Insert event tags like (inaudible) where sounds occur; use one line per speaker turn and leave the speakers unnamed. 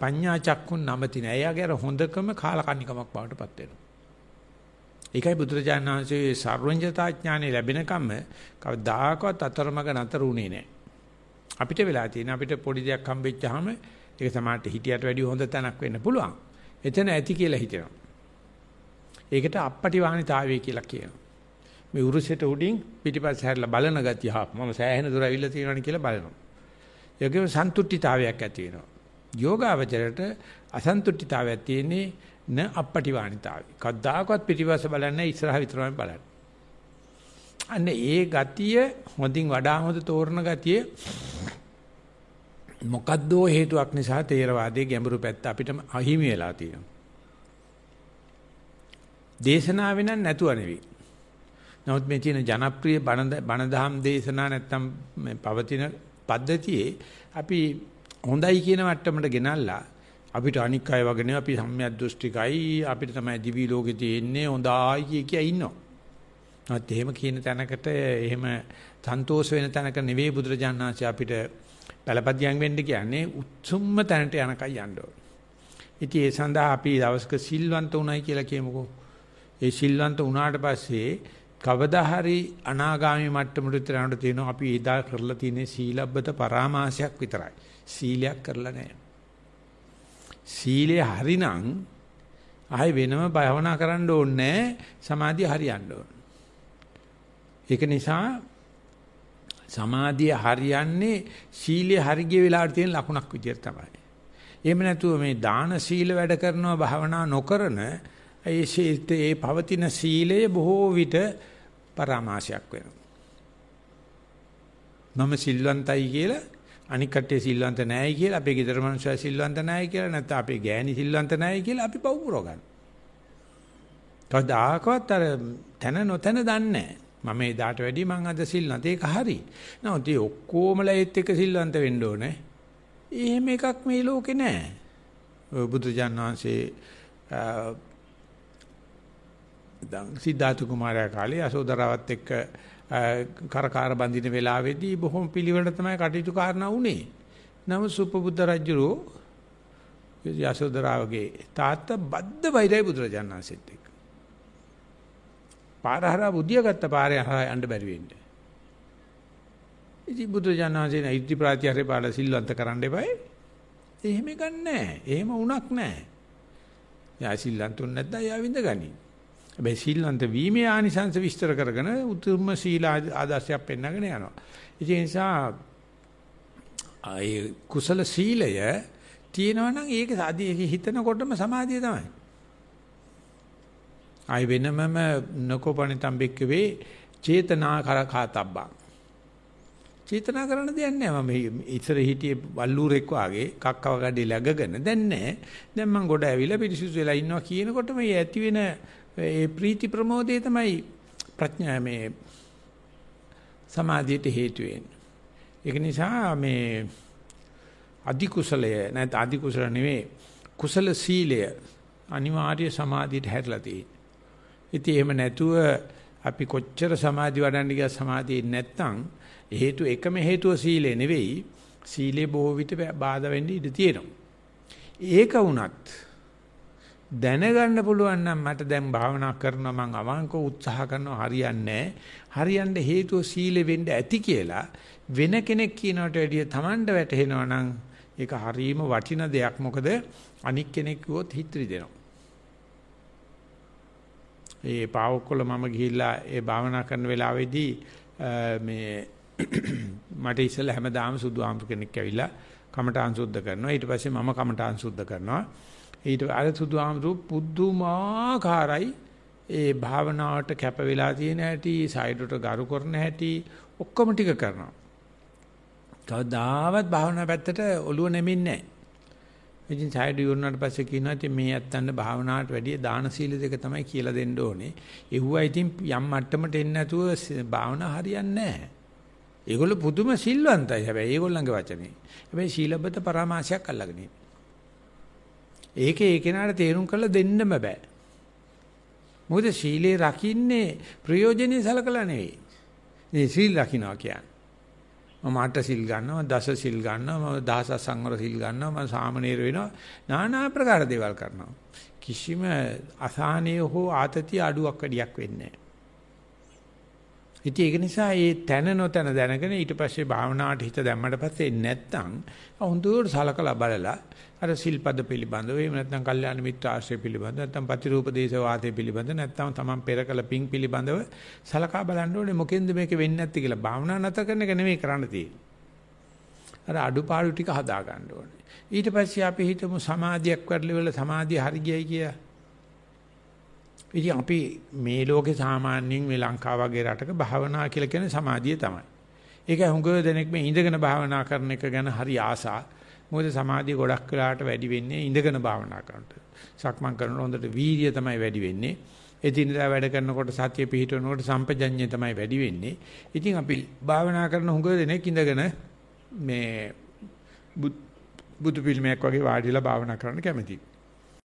පඤ්ඤා චක්කුන් නමති නෑ. එයාගේ අර හොඳකම කාලකන්නිකමක් බවට පත් වෙනවා. ඒකයි බුදුරජාණන් වහන්සේ සර්වඥතා ඥානෙ ලැබෙනකම් කවදාකවත් අතරමඟ නතර උනේ නෑ. අපිට වෙලා තියෙන අපිට පොඩි දෙයක් හම්බෙච්චාම ඒක සමාජයට හිටියට වැඩිය හොඳ තැනක් වෙන්න පුළුවන්. එතන ඇති කියලා හිතෙනවා. ඒකට අපපටි වාහනිතාවය කියලා කියනවා. මේ උරුසෙට උඩින් පිටිපස්ස හැරලා බලන ගතිය හා මම සෑහෙන දුර ඇවිල්ලා තියෙනවනේ කියලා බලනවා. ඒකේ සන්තුට්ඨිතාවයක් ඇති වෙනවා. යෝගාවචරයට අසන්තුට්ඨිතාවයක් තියෙන්නේ න අපපටිවාණිතාවය. කද්දාකවත් පිටිපස්ස බලන්නේ ඉස්සරහ විතරමයි බලන්නේ. අන්න ඒ ගතිය හොඳින් වඩා හොඳ තෝරන ගතිය මොකද්දෝ හේතුවක් නිසා තේරවාදයේ ගැඹුරු පැත්ත අපිට අහිමි වෙලා තියෙනවා. දේශනාවෙන් නැතුව නෙවෙයි. නමුත් මේ තියෙන ජනප්‍රිය බණ බණ දහම් දේශනා නැත්තම් පවතින පද්ධතියේ අපි හොඳයි කියන මට්ටමට ගෙනල්ලා අපිට අනික් අය වගේ නෙවෙයි අපි සම්‍යක් දෘෂ්ටිකයි අපිට තමයි දිවි ලෝකේ තියෙන්නේ හොඳයි කිය කිය ඉන්නවා. නැත් එහෙම කියන තැනකට එහෙම සන්තෝෂ වෙන තැනක නෙවෙයි බුදුරජාණන් වහන්සේ අපිට පළපදියම් වෙන්න කියන්නේ උත්සුම්ම තැනට යනකයි යන්න ඕනේ. ඉතින් ඒ සඳහා අපි දවසක සිල්වන්ත උනායි කියලා කියමුකෝ. ඒ සිල්වන්ත උනාට පස්සේ කවදා හරි අනාගාමි මට්ටමට විතර යනකොට තියෙනවා අපි එදා කරලා තියෙන සීලබ්බත පරාමාසයක් විතරයි. සීලයක් කරලා නැහැ. සීලය හරිනම් ආයි වෙනම භවනා කරන්න ඕනේ සමාධිය හරියන්න ඕන. ඒක නිසා සමාධිය හරියන්නේ සීලය හරිය වෙලාවට තියෙන ලකුණක් විදියට තමයි. එහෙම නැතුව මේ දාන සීල වැඩ කරනවා භවනා නොකරන ඒ ඒ පවතින සීලය බොහෝ විට පරාමාසයක් වෙනවා. මම සිල්වන්තයි කියලා අනික් කට්ටිය සිල්වන්ත නැහැයි කියලා අපේ ගෙදර මනුස්සය සිල්වන්ත නැහැයි කියලා නැත්නම් අපේ ගෑණි සිල්වන්ත නැහැයි කියලා අපි පව් පුරව ගන්න. කවදාකවත් අර තන නොතන දන්නේ නැහැ. මම එදාට වැඩි මං අද සිල්වන්ත ඒක හරි. නමුත් මේ ඔක්කොමලා ඒත් එක්ක සිල්වන්ත වෙන්න ඕනේ. එහෙම එකක් මේ ලෝකේ නැහැ. බුදුජාන් වහන්සේ දැන් සිද්ධාර්ථ කුමාරයා කාලේ යසෝදරාවත් එක්ක කරකාර බඳින වෙලාවේදී බොහොම පිළිවෙලට තමයි කටයුතු කාරණා වුනේ. නමුත් සුපබුද්ධ රජුරෝ යසෝදරාවගේ තාත්තා බද්ද වෛරයි බුදුරජාණන් වහන්සේත් එක්ක. පාර හරහා බුද්ධිය ගත්ත පාරේ හරහා යන්න බැරි වෙන්නේ. ඉතින් බුදුරජාණන් වහන්සේ නෛත්‍ය ප්‍රාතිහාර්ය පාඩ සිල්වන්ත කරන්න එපායි. එහෙම ගන්නෑ. එහෙම වුණක් නෑ. යා සිල්වන්තුන් නැත්නම් යා විඳ ගනි. හැබැයි සීලන්ත වීමේ ආනිසංස විස්තර කරගෙන උතුම්ම සීල ආදර්ශයක් පෙන්වගෙන යනවා. ඒ නිසා ඒ කුසල සීලය තියෙනවා නම් ඒක සාදී හිතනකොටම සමාධිය තමයි. ආයි වෙනමම නකෝපණිතම් බෙක්කවේ චේතනා කරකාතබ්බා. චේතනා කරන දෙයක් නෑ මම ඉතර හිටියේ වල්ලූරෙක් වාගේ කක්කව ගඩේ läගගෙන දැන් නෑ. දැන් මම ගොඩ ඇවිල්ලා පිරිසුදු වෙලා ඉන්නවා කියනකොට මේ ඇති වෙන ඒ ප්‍රීති ප්‍රමෝදය තමයි ප්‍රඥා මේ සමාධියට හේතු වෙන්නේ. ඒක නිසා මේ අධි කුසලය නැත්නම් අධි කුසල නෙවෙයි කුසල සීලය අනිවාර්ය සමාධියට හැරලා තියෙන්නේ. ඉතින් එහෙම නැතුව අපි කොච්චර සමාධි වඩන්න ගියා සමාධිය නැත්තම් හේතු එකම හේතුව සීලය නෙවෙයි සීලේ බොහෝ විට බාධා වෙන්න ඉඩ තියෙනවා. ඒක වුණත් දැනගන්න පුළුවන් නම් මට දැන් භාවනා කරනවා මං අවංකව උත්සාහ කරනවා හරියන්නේ හරියන්න හේතුව සීලෙ වෙන්න ඇති කියලා වෙන කෙනෙක් කියනකට වැඩිය Tamanට වැටහෙනවා නම් ඒක හරීම වටින දෙයක්. මොකද අනික් කෙනෙක් කිව්වොත් හිත්‍රි දෙනවා ඒ පාවොක්කොල මම ගිහිල්ලා ඒ භාවනා කරන වෙලාවේදී මේ (coughs) මට ඉස්සෙල්ලා හැමදාම සුදු ආම්ප කෙනෙක් ඇවිල්ලා කමඨාන් සුද්ධ කරනවා. ඊට පස්සේ මම කමඨාන් සුද්ධ කරනවා. ඊට අර සුදුහාමුදුරු පුදුමාකාරයි ඒ භාවනාවට කැප වෙලා තියෙන හැටි සයිඩට ගරු කරන හැටි ඔක්කොම ටික කරනවා. කවදාවත් භාවනා පැත්තට ඔළුව නැමින්නේ නැහැ. ඉතින් සයිඩ් යුරුනාට පස්සේ කියනවා ඉතින් මේ ඇත්තන්න භාවනාවට වැඩිය දාන සීල දෙක තමයි කියලා දෙන්න ඕනේ. ඒවුවා ඉතින් යම් මට්ටමට එන්නේ නැතුව භාවනා හරියන්නේ නැහැ. ඒගොල්ලෝ පුදුම සිල්වන්තයි හැබැයි ඒගොල්ලන්ගේ වචනේ. හැබැයි සීලබ්බත පරාමාසයක් අල්ලගෙන ඉන්නේ. ඒකේ ඒ කෙනාට තේරුම් කරලා දෙන්නම බෑ. මොකද සීලේ රකින්නේ ප්‍රයෝජනෙයි සලකලා නෙවෙයි. මේ සීල් රකින්නවා කියන්නේ. මම අට සිල් ගන්නවා දස සිල් ගන්නවා මම දහස සංවර සිල් ගන්නවා මම සාමනීර වෙනවා নানা ආකාර දේවල් කරනවා කිසිම අසහනය හෝ ආතතිය අඩුවක් වැඩියක් වෙන්නේ නැහැ ඒක නිසා මේ තන නොතන දැනගෙන ඊට පස්සේ භාවනාවට හිත දැම්මට පස්සේ නැත්තම් හොඳට සලකලා බලලා අර සිල්පද පිළිබඳව එහෙම නැත්නම් කල්යාණ මිත්‍ර ආශ්‍රය පිළිබඳව නැත්නම් ප්‍රතිරූපදේශ වාදයේ පිළිබඳව නැත්නම් තමන් පෙර කළ පිං පිළිබඳව සලකා බලන්න ඕනේ මොකෙන්ද මේක වෙන්නේ නැත්තේ කියලා භාවනා නැතර කරන එක නෙමෙයි කරන්න තියෙන්නේ. අර අඩුපාඩු ටික හදා ගන්න ඕනේ. ඊට පස්සේ අපි හිතමු සමාධියක් වැඩලිවල සමාධිය හරි ගියයි කියලා. ඉතින් අපි මේ ලෝකේ සාමාන්‍යයෙන් මේ ලංකාව වගේ රටක භාවනා කියලා කියන්නේ සමාධිය තමයි. ඒක හුඟ දෙනෙක් මේ ඉඳගෙන භාවනා කරන එක ගැන හරි ආසා මොකද සමාධිය ගොඩක් වෙලාට වැඩි වෙන්නේ ඉඳගෙන භාවනා කරනකොට. සක්මන් කරනකොට හොඳට වීර්යය තමයි වැඩි වෙන්නේ. එදිනදා වැඩ කරනකොට සතිය පිහිටවනකොට සම්පජඤ්ඤය තමයි වැඩි වෙන්නේ. ඉතින් අපි භාවනා කරන හුඟ දෙනෙක් ඉඳගෙන මේ බුදු පිළිමයක් වගේ වාඩිලා භාවනා කරන්න කැමතියි.